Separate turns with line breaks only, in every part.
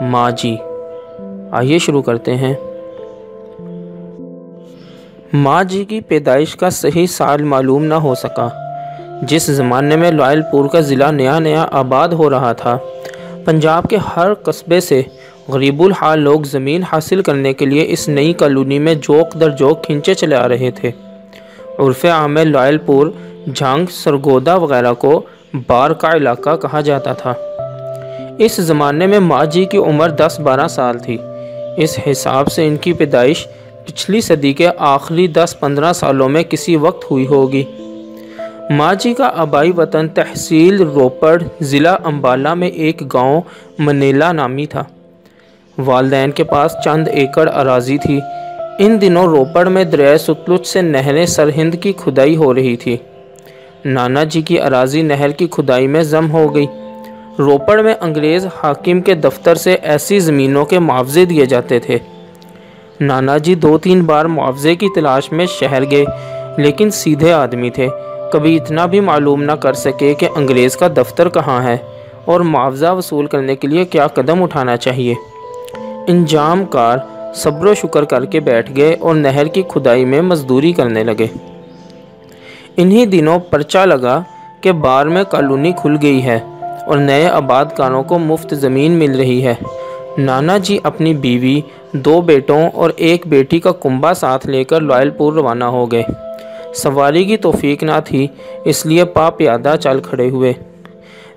ماں جی آئیے شروع کرتے ہیں۔ ماں جی کی پیدائش کا صحیح سال معلوم نہ ہو سکا۔ جس زمانے میں لائل پور کا ضلع نیا نیا آباد ہو رہا تھا، پنجاب کے ہر قصبے سے غریب الحال لوگ زمین حاصل کرنے کے لیے اس نئی کالونی میں جوک در جوک کھنچے چلے آ رہے تھے۔ عرف عام لائل پور جھانگ، سرگودا وغیرہ کو بار کا علاقہ کہا جاتا تھا۔ اس زمانے میں ماں جی کی عمر دس بارہ سال تھی۔ اس حساب سے ان کی پیدائش پچھلی صدی کے آخری دس پندرہ سالوں میں کسی وقت ہوئی ہوگی۔ ماں جی کا آبائی وطن تحصیل روپڑ ضلع امبالہ میں ایک گاؤں منیلا نامی تھا۔ والدین کے پاس چند ایکڑ اراضی تھی۔ ان دنوں روپڑ میں دریائے ستلج سے نہریں سرہند کی کھدائی ہو رہی تھی۔ نانا جی کی اراضی نہر کی کھدائی میں ضم ہو گئی۔ روپڑ میں انگریز حاکم کے دفتر سے ایسی زمینوں کے معاوضے دیے جاتے تھے۔ نانا جی دو تین بار معاوضے کی تلاش میں شہر گئے، لیکن سیدھے آدمی تھے۔ کبھی اتنا بھی معلوم نہ کر سکے کہ انگریز کا دفتر کہاں ہے اور معاوضہ وصول کرنے کے لیے کیا قدم اٹھانا چاہیے۔ انجام کار صبر و شکر کر کے بیٹھ گئے اور نہر کی کھدائی میں مزدوری کرنے لگے۔ انہی دنوں پرچہ لگا کہ بار میں کالونی کھل گئی ہے۔ اور نئے آباد کاروں کو مفت زمین مل رہی ہے۔ نانا جی اپنی بیوی، دو بیٹوں اور ایک بیٹی کا کنبہ ساتھ لے کر لائل پور روانہ ہو گئے۔ سواری کی توفیق نہ تھی، اس لیے پا پیادہ چل کھڑے ہوئے۔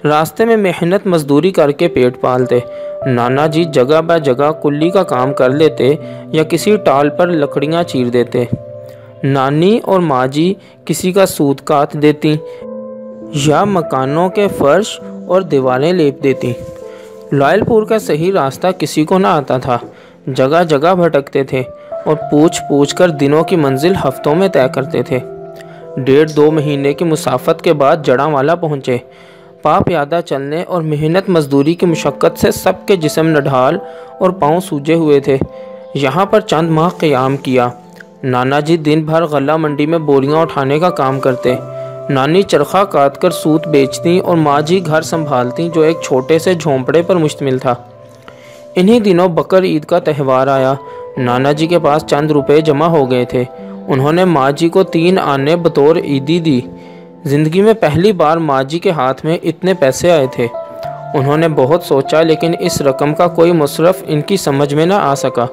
راستے میں محنت مزدوری کر کے پیٹ پالتے۔ نانا جی جگہ بہ جگہ کلی کا کام کر لیتے یا کسی ٹال پر لکڑیاں چیر دیتے۔ نانی اور ماں جی کسی کا سود کات دیتی۔ یا مکانوں کے فرش اور دیواریں لیپ دیتی۔ لائل پور کا صحیح راستہ کسی کو نہ آتا تھا۔ جگہ جگہ بھٹکتے تھے اور پوچھ پوچھ کر دنوں کی منزل ہفتوں میں طے کرتے تھے۔ ڈیڑھ دو مہینے کی مسافت کے بعد جڑاں والا پہنچے۔ پا پیادہ چلنے اور محنت مزدوری کی مشقت سے سب کے جسم نڈھال اور پاؤں سوجے ہوئے تھے۔ یہاں پر چند ماہ قیام کیا۔ نانا جی دن بھر غلہ منڈی میں بوریاں اٹھانے کا کام کرتے۔ نانی چرخہ کاٹ کر سوت بیچتی اور ماں جی گھر سنبھالتی جو ایک چھوٹے سے جھونپڑے پر مشتمل تھا۔ انہی دنوں بکر عید کا تہوار آیا۔ نانا جی کے پاس چند روپے جمع ہو گئے تھے۔ انہوں نے ماں جی کو تین آنے بطور عیدی دی۔ زندگی میں پہلی بار ماں جی کے ہاتھ میں اتنے پیسے آئے تھے۔ انہوں نے بہت سوچا، لیکن اس رقم کا کوئی مصرف ان کی سمجھ میں نہ آ سکا۔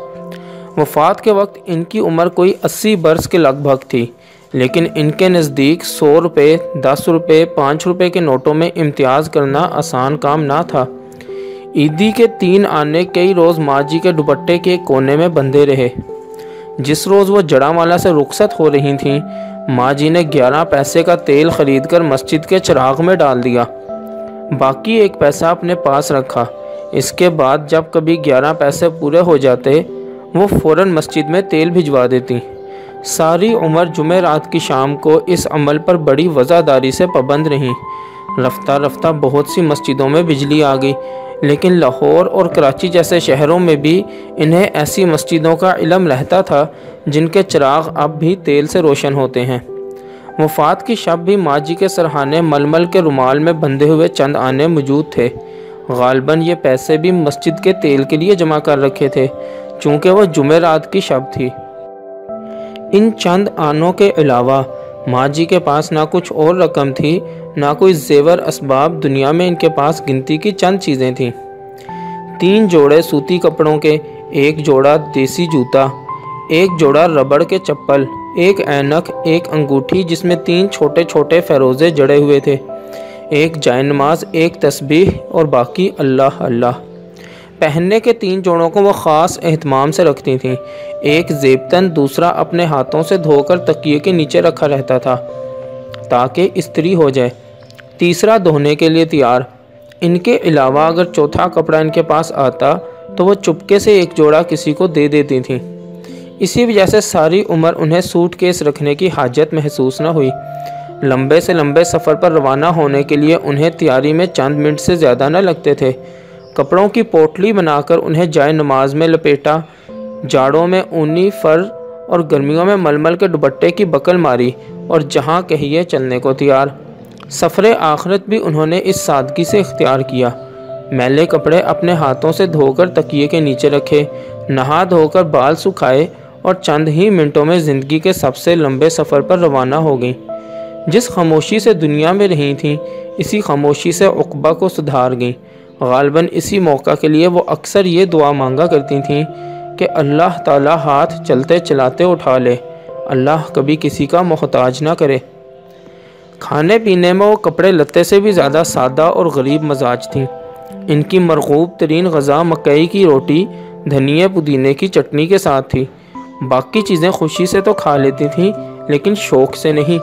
وفات کے وقت ان کی عمر کوئی اسی برس کے لگ بھگ تھی۔ لیکن ان کے نزدیک سو روپے، دس روپے، پانچ روپے کے نوٹوں میں امتیاز کرنا آسان کام نہ تھا۔ عیدی کے تین آنے کئی روز ماں جی کے دوپٹے کے کونے میں بندھے رہے۔ جس روز وہ جڑا والا سے رخصت ہو رہی تھیں ماں جی نے گیارہ پیسے کا تیل خرید کر مسجد کے چراغ میں ڈال دیا۔ باقی ایک پیسہ اپنے پاس رکھا۔ اس کے بعد جب کبھی گیارہ پیسے پورے ہو جاتے، وہ فوراً مسجد میں تیل بھجوا دیتی ساری عمر جمعہ رات کی شام کو اس عمل پر بڑی وزاداری سے پابند رہیں رفتہ رفتہ بہت سی مسجدوں میں بجلی آ گئی، لیکن لاہور اور کراچی جیسے شہروں میں بھی انہیں ایسی مسجدوں کا علم رہتا تھا جن کے چراغ اب بھی تیل سے روشن ہوتے ہیں۔ وفات کی شب بھی ماں جی کے سرحانے ململ کے رومال میں بندھے ہوئے چند آنے موجود تھے۔ غالباً یہ پیسے بھی مسجد کے تیل کے لیے جمع کر رکھے تھے، چونکہ وہ جمعرات کی شب تھی۔ ان چند آنوں کے علاوہ ماں جی کے پاس نہ کچھ اور رقم تھی، نہ کوئی زیور اسباب دنیا میں ان کے پاس گنتی کی چند چیزیں تھیں۔ تین جوڑے سوتی کپڑوں کے، ایک جوڑا دیسی جوتا، ایک جوڑا ربڑ کے چپل، ایک اینک، ایک انگوٹھی جس میں تین چھوٹے چھوٹے فیروزے جڑے ہوئے تھے۔ ایک جائن نماز ایک تسبیح اور باقی اللہ اللہ۔ پہننے کے تین جوڑوں کو وہ خاص اہتمام سے رکھتی تھیں۔ ایک زیبتن دوسرا اپنے ہاتھوں سے دھو کر تکیے کے نیچے رکھا رہتا تھا، تاکہ استری ہو جائے۔ تیسرا دھونے کے لیے تیار۔ ان کے علاوہ اگر چوتھا کپڑا ان کے پاس آتا تو وہ چپکے سے ایک جوڑا کسی کو دے دیتی تھیں۔ اسی وجہ سے ساری عمر انہیں سوٹ کیس رکھنے کی حاجت محسوس نہ ہوئی۔ لمبے سے لمبے سفر پر روانہ ہونے کے لیے انہیں تیاری میں چند منٹ سے زیادہ نہ لگتے تھے۔ کپڑوں کی پوٹلی بنا کر انہیں جائے نماز میں لپیٹا، جاڑوں میں اونی فر اور گرمیوں میں ململ کے دوپٹے کی بکل ماری اور جہاں کہیے چلنے کو تیار۔ سفر آخرت بھی انہوں نے اس سادگی سے اختیار کیا۔ میلے کپڑے اپنے ہاتھوں سے دھو کر تکیے کے نیچے رکھے، نہا دھو کر بال سکھائے اور چند ہی منٹوں میں زندگی کے سب سے لمبے سفر پر روانہ ہو گئیں۔ جس خاموشی سے دنیا میں رہی تھیں، اسی خاموشی سے عقبہ کو سدھار گئیں۔ غالباً اسی موقع کے لیے وہ اکثر یہ دعا مانگا کرتی تھیں کہ اللہ تعالیٰ ہاتھ چلتے چلاتے اٹھا لے۔ اللہ کبھی کسی کا محتاج نہ کرے۔ کھانے پینے میں وہ کپڑے لتے سے بھی زیادہ سادہ اور غریب مزاج تھیں۔ ان کی مرغوب ترین غذا مکئی کی روٹی، دھنیے پودینے کی چٹنی کے ساتھ تھی۔ باقی چیزیں خوشی سے تو کھا لیتی تھیں، لیکن شوق سے نہیں۔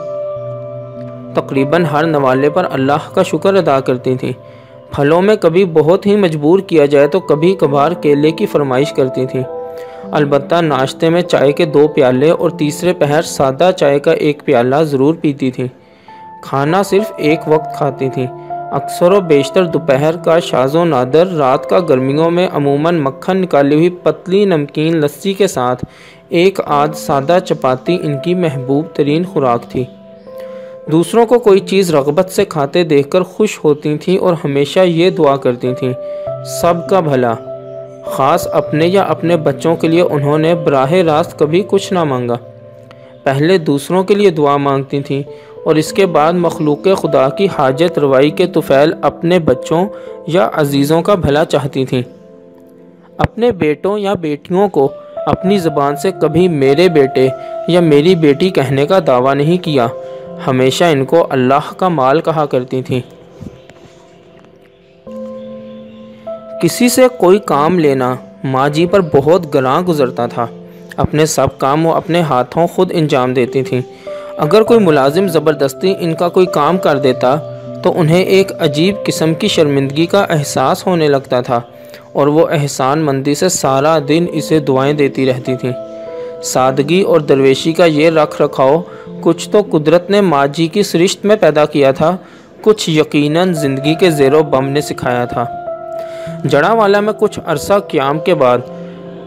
تقریباً ہر نوالے پر اللہ کا شکر ادا کرتی تھیں۔ پھلوں میں کبھی بہت ہی مجبور کیا جائے تو کبھی کبھار کیلے کی فرمائش کرتی تھیں۔ البتہ ناشتے میں چائے کے دو پیالے اور تیسرے پہر سادہ چائے کا ایک پیالہ ضرور پیتی تھیں۔ کھانا صرف ایک وقت کھاتی تھیں۔ اکثر و بیشتر دوپہر کا شاز و نادر، رات کا گرمیوں میں عموماً مکھن نکالی ہوئی پتلی نمکین لسی کے ساتھ ایک آدھ سادہ چپاتی ان کی محبوب ترین خوراک تھی۔ دوسروں کو کوئی چیز رغبت سے کھاتے دیکھ کر خوش ہوتی تھیں اور ہمیشہ یہ دعا کرتی تھیں، سب کا بھلا۔ خاص اپنے یا اپنے بچوں کے لیے انہوں نے براہ راست کبھی کچھ نہ مانگا۔ پہلے دوسروں کے لیے دعا مانگتی تھیں اور اس کے بعد مخلوق خدا کی حاجت روائی کے طفیل اپنے بچوں یا عزیزوں کا بھلا چاہتی تھیں۔ اپنے بیٹوں یا بیٹیوں کو اپنی زبان سے کبھی میرے بیٹے یا میری بیٹی کہنے کا دعویٰ نہیں کیا۔ ہمیشہ ان کو اللہ کا مال کہا کرتی تھیں کسی سے کوئی کام لینا ماں جی پر بہت گراں گزرتا تھا۔ اپنے سب کام وہ اپنے ہاتھوں خود انجام دیتی تھیں۔ اگر کوئی ملازم زبردستی ان کا کوئی کام کر دیتا تو انہیں ایک عجیب قسم کی شرمندگی کا احساس ہونے لگتا تھا اور وہ احسان مندی سے سارا دن اسے دعائیں دیتی رہتی تھیں۔ سادگی اور درویشی کا یہ رکھ رکھاؤ کچھ تو قدرت نے ماں جی کی سرشت میں پیدا کیا تھا، کچھ یقیناً زندگی کے زیر و بم نے سکھایا تھا۔ جڑا والا میں کچھ عرصہ قیام کے بعد،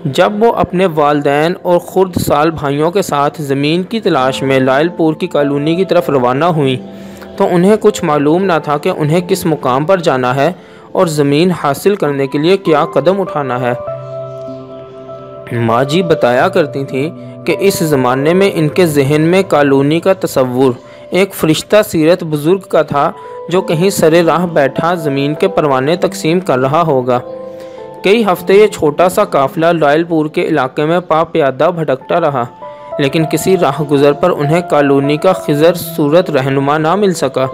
جب وہ اپنے والدین اور خرد سال بھائیوں کے ساتھ زمین کی تلاش میں لائل پور کی کالونی کی طرف روانہ ہوئیں، تو انہیں کچھ معلوم نہ تھا کہ انہیں کس مقام پر جانا ہے اور زمین حاصل کرنے کے لیے کیا قدم اٹھانا ہے۔ ماں جی بتایا کرتی تھیں کہ اس زمانے میں ان کے ذہن میں کالونی کا تصور، ایک فرشتہ سیرت بزرگ کا تھا جو کہیں سرے راہ بیٹھا زمین کے پروانے تقسیم کر رہا ہوگا۔ کئی ہفتے یہ چھوٹا سا قافلہ لائل پور کے علاقے میں پا پیادہ بھٹکتا رہا، لیکن کسی راہ گزر پر انہیں کالونی کا خزر صورت رہنما نہ مل سکا۔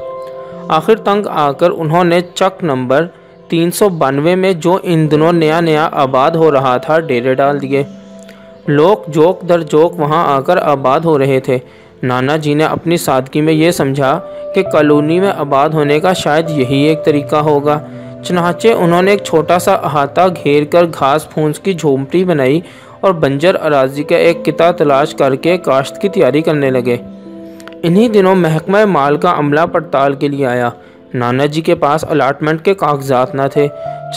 آخر تنگ آ کر انہوں نے چک نمبر تین سو بانوے میں جو ان دنوں نیا نیا آباد ہو رہا تھا، ڈیرے ڈال دیے۔ لوگ جوک در جوک وہاں آ کر آباد ہو رہے تھے۔ نانا جی نے اپنی سادگی میں یہ سمجھا کہ کالونی میں آباد ہونے کا شاید یہی ایک طریقہ ہوگا۔ چنانچہ انہوں نے ایک چھوٹا سا احاطہ گھیر کر گھاس پھونس کی جھومٹی بنائی اور بنجر اراضی کا ایک قطع تلاش کر کے کاشت کی تیاری کرنے لگے۔ انہی دنوں محکمہ مال کا عملہ پڑتال کے لیے آیا۔ نانا جی کے پاس الاٹمنٹ کے کاغذات نہ تھے۔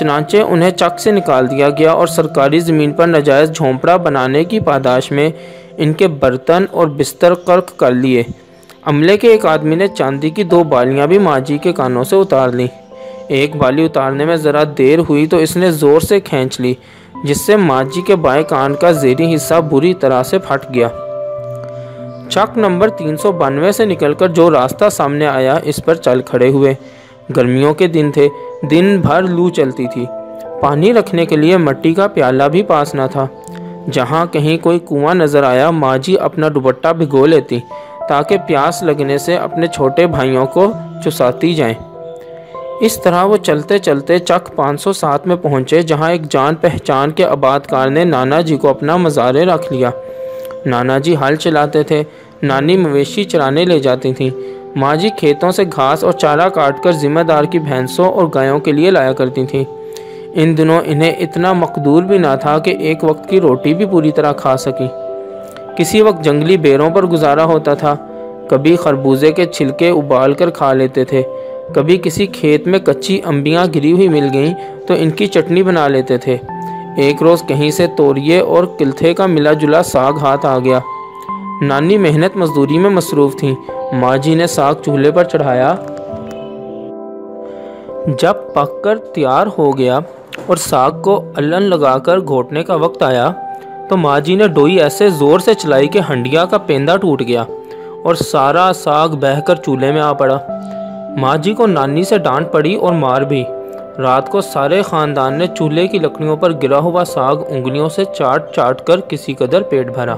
چنانچہ انہیں چک سے نکال دیا گیا اور سرکاری زمین پر نجائز جھونپڑا بنانے کی پاداش میں ان کے برتن اور بستر قرق کر لیے۔ عملے کے ایک آدمی نے چاندی کی دو بالیاں بھی ماں جی کے کانوں سے اتار لیں۔ ایک بالی اتارنے میں ذرا دیر ہوئی تو اس نے زور سے کھینچ لی، جس سے ماجی کے بائیں کان کا زیری حصہ بری طرح سے پھٹ گیا۔ چک نمبر تین سو بانوے سے نکل کر جو راستہ سامنے آیا، اس پر چل کھڑے ہوئے۔ گرمیوں کے دن تھے، دن بھر لو چلتی تھی۔ پانی رکھنے کے لیے مٹی کا پیالہ بھی پاس نہ تھا۔ جہاں کہیں کوئی کنواں نظر آیا ماجی اپنا دوپٹہ بھگو لیتی، تاکہ پیاس لگنے سے اپنے چھوٹے بھائیوں کو چساتی جائیں۔ اس طرح وہ چلتے چلتے چک پانچ سو سات میں پہنچے، جہاں ایک جان پہچان کے آبادکار نے نانا جی کو اپنا مزارے رکھ لیا۔ نانا جی ہل چلاتے تھے۔ نانی مویشی چرانے لے جاتی تھیں۔ ماں جی کھیتوں سے گھاس اور چارہ کاٹ کر ذمہ دار کی بھینسوں اور گایوں کے لیے لایا کرتی تھیں۔ ان دنوں انہیں اتنا مقدور بھی نہ تھا کہ ایک وقت کی روٹی بھی پوری طرح کھا سکیں۔ کسی وقت جنگلی بیروں پر گزارا ہوتا تھا۔ کبھی خربوزے کے چھلکے ابال کر کھا لیتے تھے۔ کبھی کسی کھیت میں کچی امبیاں گری ہوئی مل گئیں تو ان کی چٹنی بنا لیتے تھے۔ ایک روز کہیں سے توریے اور کلتھے کا ملا جلا ساگ ہاتھ آ گیا۔ نانی محنت مزدوری میں مصروف تھیں۔ ماں جی نے ساگ چولہے پر چڑھایا۔ جب پک کر تیار ہو گیا اور ساگ کو الن لگا کر گھوٹنے کا وقت آیا تو ماں جی نے ڈوئی ایسے زور سے چلائی کہ ہنڈیا کا پیندہ ٹوٹ گیا اور سارا ساگ بہہ کر چولہے میں آ پڑا۔ ماں جی کو نانی سے ڈانٹ پڑی اور مار بھی۔ رات کو سارے خاندان نے چولہے کی لکڑیوں پر گرا ہوا ساگ انگلیوں سے چاٹ چاٹ کر کسی قدر پیٹ بھرا۔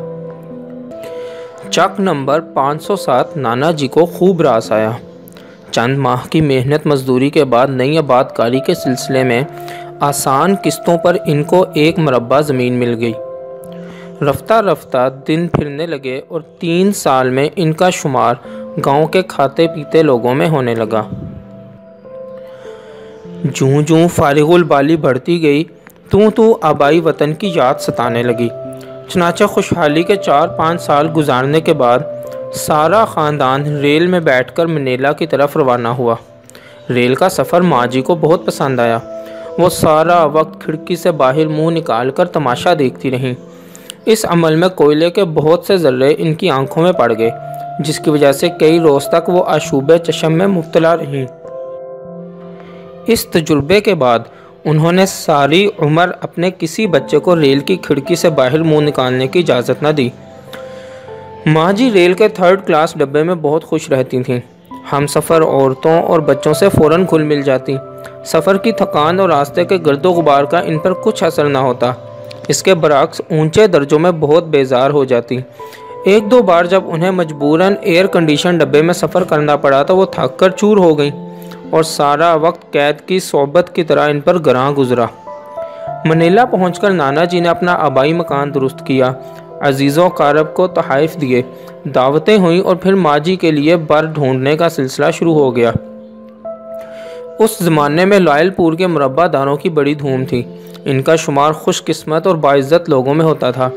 چک نمبر پانچ سو سات نانا جی کو خوب راس آیا۔ چند ماہ کی محنت مزدوری کے بعد نئی آباد کاری کے سلسلے میں آسان قسطوں پر ان کو ایک مربع زمین مل گئی۔ رفتہ رفتہ دن پھرنے لگے اور تین سال میں ان کا شمار گاؤں کے کھاتے پیتے لوگوں میں ہونے لگا۔ جوں جوں فارغ البالی بڑھتی گئی تو تو آبائی وطن کی یاد ستانے لگی۔ چنانچہ خوشحالی کے چار پانچ سال گزارنے کے بعد، سارا خاندان ریل میں بیٹھ کر منیلا کی طرف روانہ ہوا۔ ریل کا سفر ماں جی کو بہت پسند آیا۔ وہ سارا وقت کھڑکی سے باہر منہ نکال کر تماشا دیکھتی رہیں اس عمل میں کوئلے کے بہت سے ذرے ان کی آنکھوں میں پڑ گئے، جس کی وجہ سے کئی روز تک وہ اشوب چشم میں مبتلا رہیں۔ اس تجربے کے بعد انہوں نے ساری عمر اپنے کسی بچے کو ریل کی کھڑکی سے باہر منہ نکالنے کی اجازت نہ دی۔ ماں جی ریل کے تھرڈ کلاس ڈبے میں بہت خوش رہتی تھیں۔ ہم سفر عورتوں اور بچوں سے فوراً کھل مل جاتی۔ سفر کی تھکان اور راستے کے گرد و غبار کا ان پر کچھ اثر نہ ہوتا۔ اس کے برعکس اونچے درجوں میں بہت بیزار ہو جاتی۔ ایک دو بار جب انہیں مجبوراً ایئر کنڈیشن ڈبے میں سفر کرنا پڑا تو وہ تھک کر چور ہو گئیں۔ اور سارا وقت قید کی صحبت کی طرح ان پر گراں گزرا۔ منیلا پہنچ کر نانا جی نے اپنا آبائی مکان درست کیا۔ عزیز و قارب کو تحائف دیے۔ دعوتیں ہوئیں اور پھر ماجی کے لیے بر ڈھونڈنے کا سلسلہ شروع ہو گیا۔ اس زمانے میں لائل پور کے مربع داروں کی بڑی دھوم تھی۔ ان کا شمار خوش قسمت اور باعزت لوگوں میں ہوتا تھا۔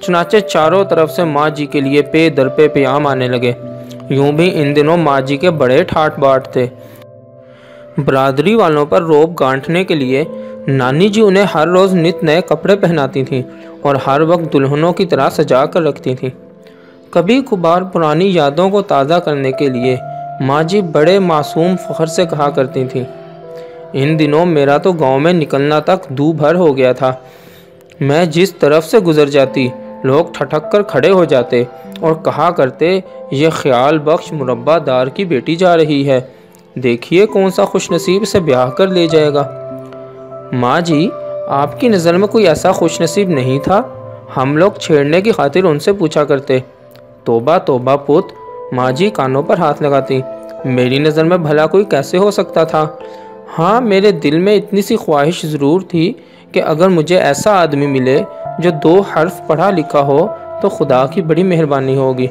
چنانچہ چاروں طرف سے ماں جی کے لیے پے در پہ پیام آنے لگے۔ یوں بھی ان دنوں ماں جی کے بڑے ٹھاٹ باٹ تھے۔ برادری والوں پر روب گانٹنے کے لیے نانی جی انہیں ہر روز نت نئے کپڑے پہناتی تھیں اور ہر وقت دلہنوں کی طرح سجا کر رکھتی تھیں۔ کبھی کبھار پرانی یادوں کو تازہ کرنے کے لیے ماں جی بڑے معصوم فخر سے کہا کرتی تھیں، ان دنوں میرا تو گاؤں میں نکلنا تک دو بھر ہو گیا تھا۔ میں جس طرف سے گزر جاتی، لوگ ٹھٹک کر کھڑے ہو جاتے اور کہا کرتے، یہ خیال بخش مربع دار کی بیٹی جا رہی ہے۔ دیکھیے کون سا خوش نصیب سے بیاہ کر لے جائے گا۔ ماں جی آپ کی نظر میں کوئی ایسا خوش نصیب نہیں تھا۔ ہم لوگ چھیڑنے کی خاطر ان سے پوچھا کرتے۔ توبہ توبہ پوت، ماں جی کانوں پر ہاتھ لگاتی۔ میری نظر میں بھلا کوئی کیسے ہو سکتا تھا؟ ہاں میرے دل میں اتنی سی خواہش ضرور تھی کہ اگر مجھے ایسا آدمی ملے جو دو حرف پڑھا لکھا ہو تو خدا کی بڑی مہربانی ہوگی۔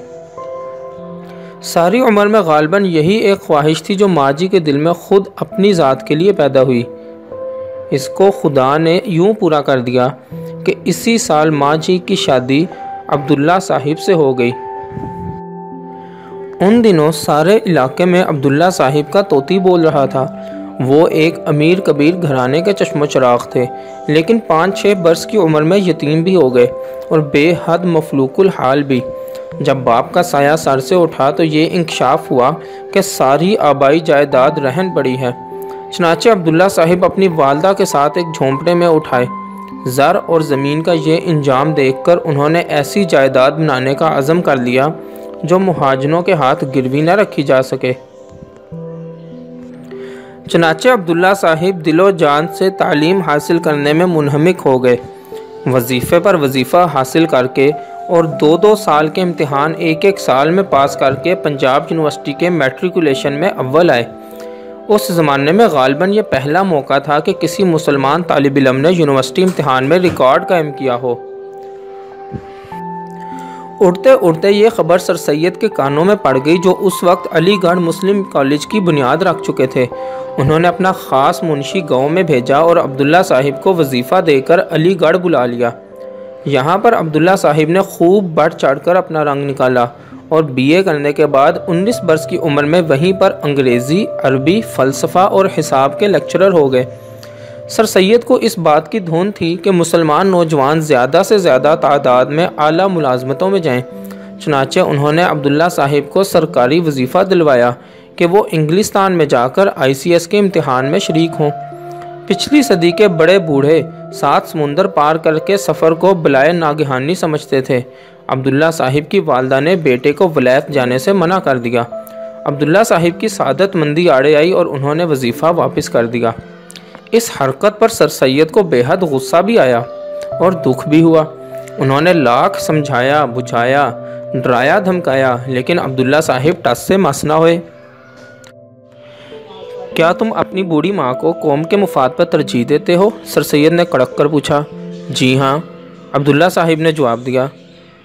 ساری عمر میں غالباً یہی ایک خواہش تھی جو ماں جی کے دل میں خود اپنی ذات کے لیے پیدا ہوئی۔ اس کو خدا نے یوں پورا کر دیا کہ اسی سال ماں جی کی شادی عبداللہ صاحب سے ہو گئی۔ ان دنوں سارے علاقے میں عبداللہ صاحب کا توتی بول رہا تھا۔ وہ ایک امیر کبیر گھرانے کے چشم و چراغ تھے، لیکن پانچ چھ برس کی عمر میں یتیم بھی ہو گئے اور بے حد مفلوق الحال بھی۔ جب باپ کا سایہ سر سے اٹھا تو یہ انکشاف ہوا کہ ساری آبائی جائیداد رہن پڑی ہے۔ چنانچہ عبداللہ صاحب اپنی والدہ کے ساتھ ایک جھونپڑے میں اٹھائے۔ زر اور زمین کا یہ انجام دیکھ کر انہوں نے ایسی جائیداد بنانے کا عزم کر لیا جو مہاجنوں کے ہاتھ گروی نہ رکھی جا سکے۔ چنانچہ عبداللہ صاحب دل و جان سے تعلیم حاصل کرنے میں منہمک ہو گئے۔ وظیفے پر وظیفہ حاصل کر کے اور دو دو سال کے امتحان ایک ایک سال میں پاس کر کے پنجاب یونیورسٹی کے میٹریکولیشن میں اول آئے۔ اس زمانے میں غالباً یہ پہلا موقع تھا کہ کسی مسلمان طالب علم نے یونیورسٹی امتحان میں ریکارڈ قائم کیا ہو۔ اڑتے اڑتے یہ خبر سر سید کے کانوں میں پڑ گئی جو اس وقت علی گڑھ مسلم کالج کی بنیاد رکھ چکے تھے۔ انہوں نے اپنا خاص منشی گاؤں میں بھیجا اور عبداللہ صاحب کو وظیفہ دے کر علی گڑھ بلا لیا۔ یہاں پر عبداللہ صاحب نے خوب بڑھ چڑھ کر اپنا رنگ نکالا اور بی اے کرنے کے بعد انیس برس کی عمر میں وہیں پر انگریزی، عربی، فلسفہ اور حساب کے لیکچرر ہو گئے۔ سر سید کو اس بات کی دھون تھی کہ مسلمان نوجوان زیادہ سے زیادہ تعداد میں اعلیٰ ملازمتوں میں جائیں۔ چنانچہ انہوں نے عبداللہ صاحب کو سرکاری وظیفہ دلوایا کہ وہ انگلستان میں جا کر آئی سی ایس کے امتحان میں شریک ہوں۔ پچھلی صدی کے بڑے بوڑھے سات سمندر پار کر کے سفر کو بلائے ناگہانی سمجھتے تھے۔ عبداللہ صاحب کی والدہ نے بیٹے کو ولیت جانے سے منع کر دیا۔ عبداللہ صاحب کی سعادت مندی آڑے آئی اور انہوں نے وظیفہ واپس کر دیا۔ اس حرکت پر سر سید کو بے حد غصہ بھی آیا اور دکھ بھی ہوا۔ انہوں نے لاکھ سمجھایا، بجھایا، ڈرایا، دھمکایا، لیکن عبداللہ صاحب ٹس سے مس نہ ہوئے۔ کیا تم اپنی بوڑھی ماں کو قوم کے مفاد پر ترجیح دیتے ہو؟ سر سید نے کڑک کر پوچھا۔ جی ہاں عبداللہ صاحب نے جواب دیا۔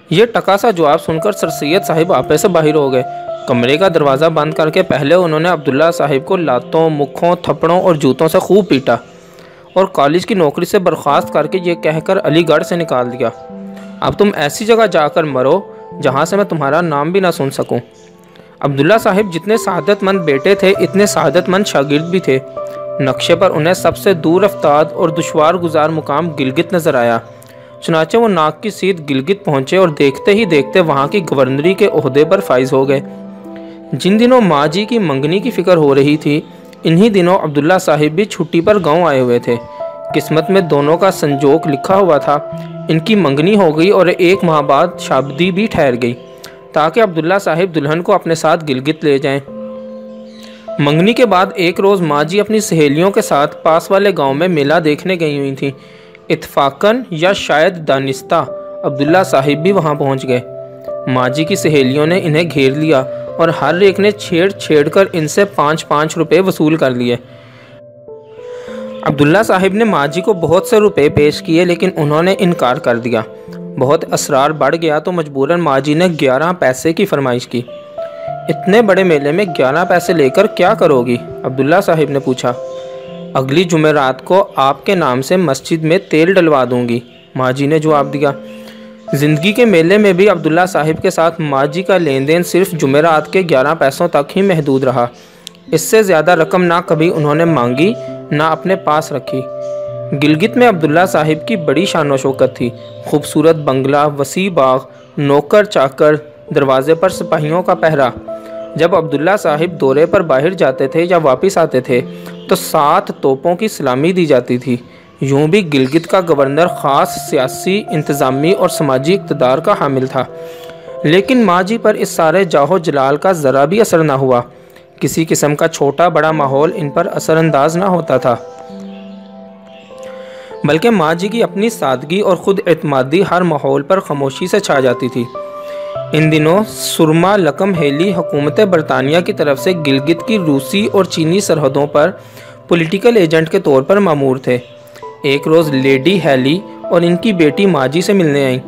یہ ٹکا سا جواب سن کر سر سید صاحب آپے سے باہر ہو گئے۔ کمرے کا دروازہ بند کر کے پہلے انہوں نے عبداللہ صاحب کو لاتوں، مکھوں، تھپڑوں اور جوتوں سے خوب پیٹا اور کالج کی نوکری سے برخاست کر کے یہ کہہ کر علی گڑھ سے نکال دیا۔ اب تم ایسی جگہ جا کر مرو جہاں سے میں تمہارا نام بھی نہ سن سکوں۔ عبداللہ صاحب جتنے سعادت مند بیٹے تھے، اتنے سعادت مند شاگرد بھی تھے۔ نقشے پر انہیں سب سے دور افتاد اور دشوار گزار مقام گلگت نظر آیا۔ چنانچہ وہ ناک کی سیدھ گلگت پہنچے اور دیکھتے ہی دیکھتے وہاں کی گورنری کے عہدے پر فائز ہو گئے۔ جن دنوں ماں جی کی منگنی کی فکر ہو رہی تھی، انہی دنوں عبداللہ صاحب بھی چھٹی پر گاؤں آئے ہوئے تھے۔ قسمت میں دونوں کا سنجوک لکھا ہوا تھا۔ ان کی منگنی ہو گئی اور ایک ماہ بعد شابدی بھی ٹھہر گئی۔ تاکہ عبداللہ صاحب دلہن کو اپنے ساتھ گلگت لے جائیں۔ منگنی کے بعد ایک روز ماں جی اپنی سہیلیوں کے ساتھ پاس والے گاؤں میں میلہ دیکھنے گئی ہوئی تھیں۔ اتفاقاً یا شاید دانستہ عبداللہ صاحب بھی وہاں پہنچ گئے۔ ماں جی کی سہیلیوں نے انہیں گھیر لیا اور ہر ایک نے چھیڑ چھیڑ کر ان سے پانچ پانچ روپے وصول کر لیے۔ عبداللہ صاحب نے ماں جی کو بہت سے روپے پیش کیے لیکن انہوں نے انکار کر دیا۔ بہت اسرار بڑھ گیا تو مجبوراً ماں جی نے گیارہ پیسے کی فرمائش کی۔ اتنے بڑے میلے میں گیارہ پیسے لے کر کیا کرو گی؟ عبداللہ صاحب نے پوچھا۔ اگلی جمعرات کو آپ کے نام سے مسجد میں تیل ڈلوا دوں گی۔ ماں جی نے جواب دیا۔ زندگی کے میلے میں بھی عبداللہ صاحب کے ساتھ ماں جی کا لین دین صرف جمعرات کے گیارہ پیسوں تک ہی محدود رہا۔ اس سے زیادہ رقم نہ کبھی انہوں نے مانگی، نہ اپنے پاس رکھی۔ گلگت میں عبداللہ صاحب کی بڑی شان و شوکت تھی۔ خوبصورت بنگلہ، وسیع باغ، نوکر چاکر، دروازے پر سپاہیوں کا پہرا۔ جب عبداللہ صاحب دورے پر باہر جاتے تھے یا واپس آتے تھے، تو سات توپوں کی سلامی دی جاتی تھی۔ یوں بھی گلگت کا گورنر خاص سیاسی، انتظامی اور سماجی اقتدار کا حامل تھا۔ لیکن ماں جی پر اس سارے جاہو جلال کا ذرا بھی اثر نہ ہوا۔ کسی قسم کا چھوٹا بڑا ماحول ان پر اثر انداز نہ ہوتا تھا۔ بلکہ ماں جی کی اپنی سادگی اور خود اعتمادی ہر ماحول پر خاموشی سے چھا جاتی تھی۔ ان دنوں سرما لکم ہیلی، حکومت برطانیہ کی طرف سے گلگت کی روسی اور چینی سرحدوں پر پولیٹیکل ایجنٹ کے طور پر معمور تھے۔ ایک روز لیڈی ہیلی اور ان کی بیٹی ماجی سے ملنے آئیں۔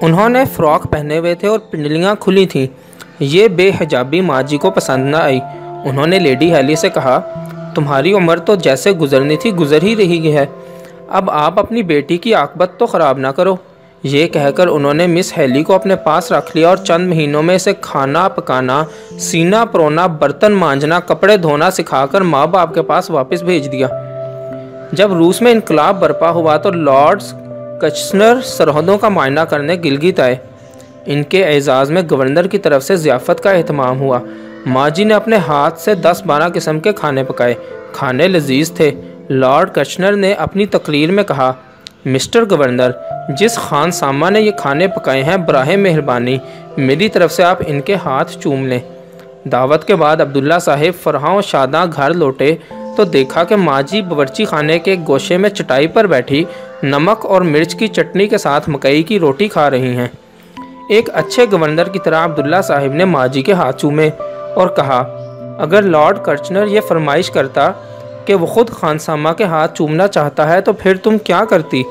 انہوں نے فراک پہنے ہوئے تھے اور پنڈلیاں کھلی تھیں۔ یہ بے حجابی ماجی کو پسند نہ آئی۔ انہوں نے لیڈی ہیلی سے کہا تمہاری عمر تو جیسے گزرنی تھی، گزر ہی رہی ہے۔ اب آپ اپنی بیٹی کی آکبت تو خراب نہ کرو۔ یہ کہہ کر انہوں نے مس ہیلی کو اپنے پاس رکھ لیا اور چند مہینوں میں اسے کھانا پکانا، سینا پرونا، برتن مانجنا، کپڑے دھونا سکھا کر ماں باپ کے پاس واپس بھیج دیا۔ جب روس میں انقلاب برپا ہوا تو لارڈز کچنر سرحدوں کا معائنہ کرنے گلگت آئے۔ ان کے اعزاز میں گورنر کی طرف سے ضیافت کا اہتمام ہوا۔ ماں جی نے اپنے ہاتھ سے دس بارہ قسم کے کھانے پکائے۔ کھانے لذیذ تھے۔ لارڈ کچنر نے اپنی تقریر میں کہا، مسٹر گورنر، جس خان سامہ نے یہ کھانے پکائے ہیں، براہ مہربانی، میری طرف سے آپ ان کے ہاتھ چوم لیں۔ دعوت کے بعد عبداللہ صاحب فرحاں و شاداں گھر لوٹے تو دیکھا کہ ماں جی باورچی خانے کے گوشے میں چٹائی پر بیٹھی، نمک اور مرچ کی چٹنی کے ساتھ مکئی کی روٹی کھا رہی ہیں۔ ایک اچھے گورنر کی طرح عبداللہ صاحب نے ماں جی کے ہاتھ چومے۔ اور کہا، اگر لارڈ کرچنر یہ فرمائش کرتا کہ وہ خود خانسامہ کے ہاتھ چومنا چاہتا ہے تو پھر تم کیا کرتی؟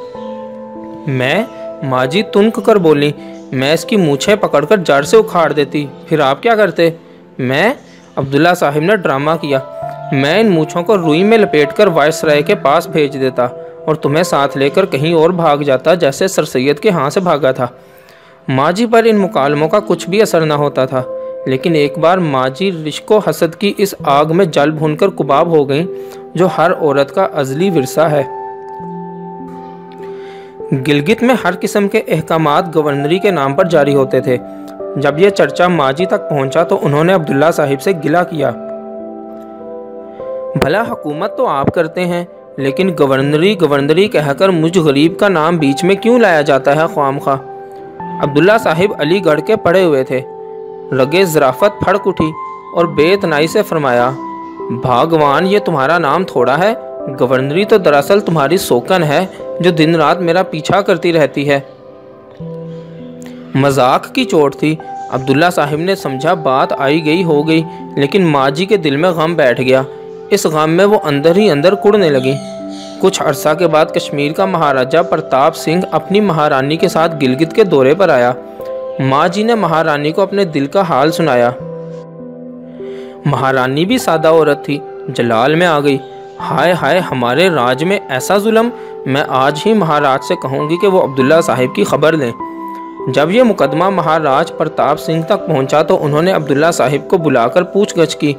میں ماں جی تنک کر بولی، میں اس کی مونچھیں پکڑ کر جڑ سے اکھاڑ دیتی۔ پھر آپ کیا کرتے؟ میں عبداللہ صاحب نے ڈرامہ کیا۔ میں ان مونچھوں کو روئی میں لپیٹ کر وائس رائے کے پاس بھیج دیتا اور تمہیں ساتھ لے کر کہیں اور بھاگ جاتا جیسے سر سید کے ہاں سے بھاگا تھا۔ ماں جی پر ان مکالموں کا کچھ بھی اثر نہ ہوتا تھا۔ لیکن ایک بار ماں جی رشک و حسد کی اس آگ میں جل بھون کر کباب ہو گئیں، جو ہر عورت کا ازلی ورثہ ہے۔ گلگت میں ہر قسم کے احکامات گورنری کے نام پر جاری ہوتے تھے۔ جب یہ چرچا ماجی تک پہنچا تو انہوں نے عبداللہ صاحب سے گلا کیا۔ بھلا حکومت تو آپ کرتے ہیں، لیکن گورنری گورنری کہہ کر مجھ غریب کا نام بیچ میں کیوں لایا جاتا ہے خوام خواہ عبداللہ صاحب علی گڑھ کے پڑے ہوئے تھے۔ رگے ذرافت پھڑک اٹھی اور بے اتنائی سے فرمایا، بھاگوان، یہ تمہارا نام تھوڑا ہے۔ گورنری تو دراصل تمہاری سوکن ہے جو دن رات میرا پیچھا کرتی رہتی ہے۔ مذاق کی چوٹ تھی۔ عبداللہ صاحب نے سمجھا، بات آئی گئی، ہو گئی، لیکن ماں جی کے دل میں غم بیٹھ گیا۔ اس غم میں وہ اندر ہی اندر کڑنے لگی۔ کچھ عرصہ کے بعد کشمیر کا مہاراجہ پرتاپ سنگھ اپنی مہارانی کے ساتھ گلگت کے دورے پر آیا۔ ماں جی نے مہارانی کو اپنے دل کا حال سنایا۔ مہارانی بھی سادہ عورت تھی، جلال میں آ گئی۔ ہائے ہائے، ہمارے راج میں ایسا ظلم، میں آج ہی مہاراج سے کہوں گی کہ وہ عبداللہ صاحب کی خبر لیں۔ جب یہ مقدمہ مہاراج پرتاپ سنگھ تک پہنچا تو انہوں نے عبداللہ صاحب کو بلا کر پوچھ گچھ کی۔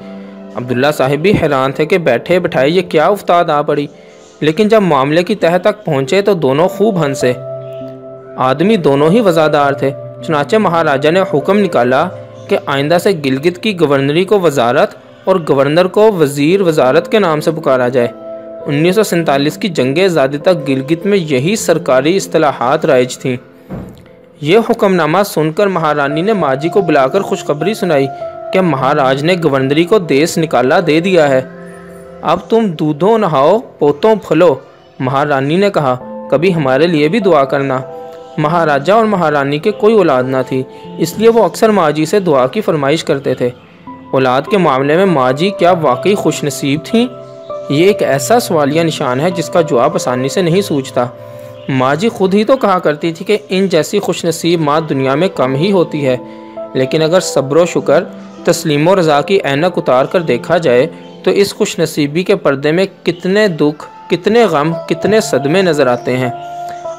عبداللہ صاحب بھی حیران تھے کہ بیٹھے بٹھائے یہ کیا افتاد آ پڑی۔ لیکن جب معاملے کی تہ تک پہنچے تو دونوں خوب ہنسے۔ آدمی دونوں ہی وزادار تھے۔ چنانچہ مہاراجہ نے حکم نکالا کہ آئندہ سے گلگت کی گورنری کو وزارت اور گورنر کو وزیر وزارت کے نام سے پکارا جائے۔ انیس سو سینتالیس کی جنگ آزادی تک گلگت میں یہی سرکاری اصطلاحات رائج تھیں۔ یہ حکم نامہ سن کر مہارانی نے ماجی کو بلا کر خوشخبری سنائی کہ مہاراج نے گورنری کو دیس نکالا دے دیا ہے۔ اب تم دودھوں نہاؤ، پوتوں پھلو، مہارانی نے کہا، کبھی ہمارے لیے بھی دعا کرنا۔ مہاراجہ اور مہارانی کے کوئی اولاد نہ تھی، اس لیے وہ اکثر ماجی سے دعا کی فرمائش کرتے تھے۔ اولاد کے معاملے میں ماجی کیا واقعی خوش نصیب تھیں؟ یہ ایک ایسا سوالیہ نشان ہے جس کا جواب آسانی سے نہیں سوچتا۔ ماں جی خود ہی تو کہا کرتی تھی کہ ان جیسی خوش نصیب ماں دنیا میں کم ہی ہوتی ہے۔ لیکن اگر صبر و شکر، تسلیم و رضا کی اینک اتار کر دیکھا جائے، تو اس خوش نصیبی کے پردے میں کتنے دکھ، کتنے غم، کتنے صدمے نظر آتے ہیں۔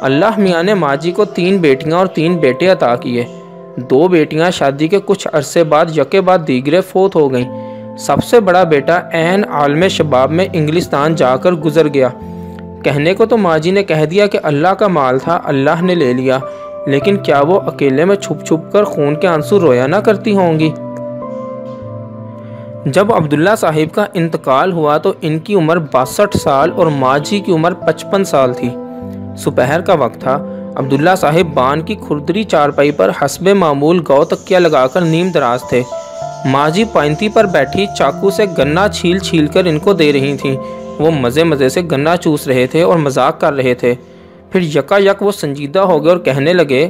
اللہ میاں نے ماں جی کو تین بیٹیاں اور تین بیٹے عطا کیے۔ دو بیٹیاں شادی کے کچھ عرصے بعد یکے بعد دیگرے فوت ہو گئیں۔ سب سے بڑا بیٹا عین عالم شباب میں انگلستان جا کر گزر گیا۔ کہنے کو تو ماں جی نے کہہ دیا کہ اللہ کا مال تھا، اللہ نے لے لیا، لیکن کیا وہ اکیلے میں چھپ چھپ کر خون کے آنسو رویا نہ کرتی ہوں گی؟ جب عبداللہ صاحب کا انتقال ہوا تو ان کی عمر باسٹھ سال اور ماں جی کی عمر پچپن سال تھی۔ سپہر کا وقت تھا۔ عبداللہ صاحب بان کی کھردری چارپائی پر حسب معمول گو تکیا لگا کر نیم دراز تھے۔ ماں جی پائنتی پر بیٹھی چاقو سے گنا چھیل چھیل کر ان کو دے رہی تھیں۔ وہ مزے مزے سے گنا چوس رہے تھے اور مذاق کر رہے تھے۔ پھر یکا یک وہ سنجیدہ ہو گئے اور کہنے لگے،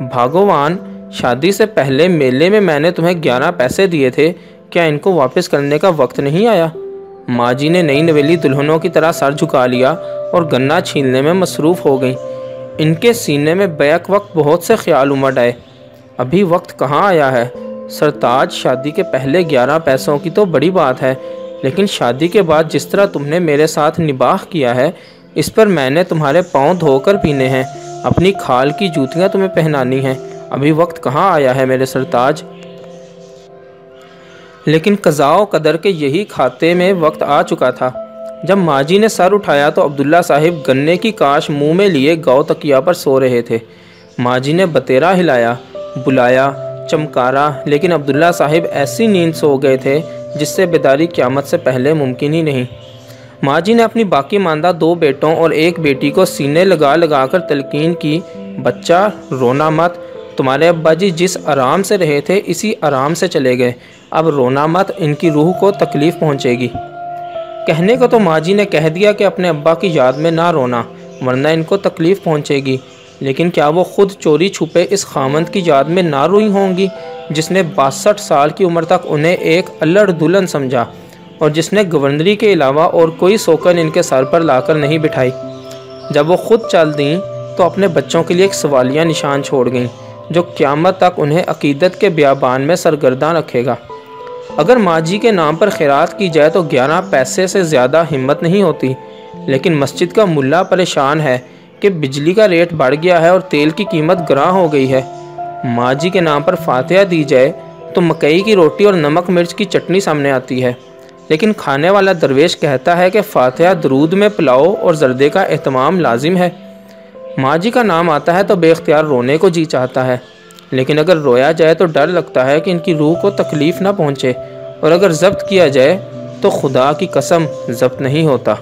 بھاگوان، شادی سے پہلے میلے میں میں نے تمہیں گیارہ پیسے دیے تھے۔ کیا ان کو واپس کرنے کا وقت نہیں آیا؟ ماں جی نے نئی نویلی دلہنوں کی طرح سر جھکا لیا اور گنا چھیننے میں مصروف ہو گئیں۔ ان کے سینے میں بیک وقت بہت سے خیال امٹ آئے۔ ابھی وقت کہاں آیا ہے؟ سرتاج شادی کے پہلے گیارہ پیسوں کی تو بڑی بات ہے، لیکن شادی کے بعد جس طرح تم نے میرے ساتھ نباہ کیا ہے، اس پر میں نے تمہارے پاؤں دھو کر پینے ہیں۔ اپنی کھال کی جوتیاں تمہیں پہنانی ہیں۔ ابھی وقت کہاں آیا ہے میرے سرتاج لیکن قضاء و قدر کے یہی کھاتے میں وقت آ چکا تھا۔ جب ماجی نے سر اٹھایا تو عبداللہ صاحب گنے کی کاش منہ میں لیے گاؤ تکیا پر سو رہے تھے۔ ماجی نے بتیرا ہلایا، بلایا، چمکارا، لیکن عبداللہ صاحب ایسی نیند سو گئے تھے جس سے بیداری قیامت سے پہلے ممکن ہی نہیں۔ ماں جی نے اپنی باقی ماندہ دو بیٹوں اور ایک بیٹی کو سینے لگا لگا کر تلقین کی، بچہ، رونا مت، تمہارے ابا جی جس آرام سے رہے تھے اسی آرام سے چلے گئے۔ اب رونا مت، ان کی روح کو تکلیف پہنچے گی۔ کہنے کو تو ماں جی نے کہہ دیا کہ اپنے ابا کی یاد میں نہ رونا، ورنہ ان کو تکلیف پہنچے گی۔ لیکن کیا وہ خود چوری چھپے اس خامند کی یاد میں نہ روئی ہوں گی، جس نے باسٹھ سال کی عمر تک انہیں ایک الڑ دلہن سمجھا، اور جس نے گورنری کے علاوہ اور کوئی سوکن ان کے سر پر لا کر نہیں بٹھائی؟ جب وہ خود چل دیں تو اپنے بچوں کے لیے ایک سوالیہ نشان چھوڑ گئیں، جو قیامت تک انہیں عقیدت کے بیابان میں سرگرداں رکھے گا۔ اگر ماجی کے نام پر خیرات کی جائے تو گیارہ پیسے سے زیادہ ہمت نہیں ہوتی۔ لیکن مسجد کا ملا پریشان ہے کہ بجلی کا ریٹ بڑھ گیا ہے اور تیل کی قیمت گراں ہو گئی ہے۔ ماجی کے نام پر فاتحہ دی جائے تو مکئی کی روٹی اور نمک مرچ کی چٹنی سامنے آتی ہے۔ لیکن کھانے والا درویش کہتا ہے کہ فاتحہ درود میں پلاؤ اور زردے کا اہتمام لازم ہے۔ ماں جی کا نام آتا ہے تو بے اختیار رونے کو جی چاہتا ہے۔ لیکن اگر رویا جائے تو ڈر لگتا ہے کہ ان کی روح کو تکلیف نہ پہنچے اور اگر ضبط کیا جائے تو خدا کی قسم ضبط نہیں ہوتا۔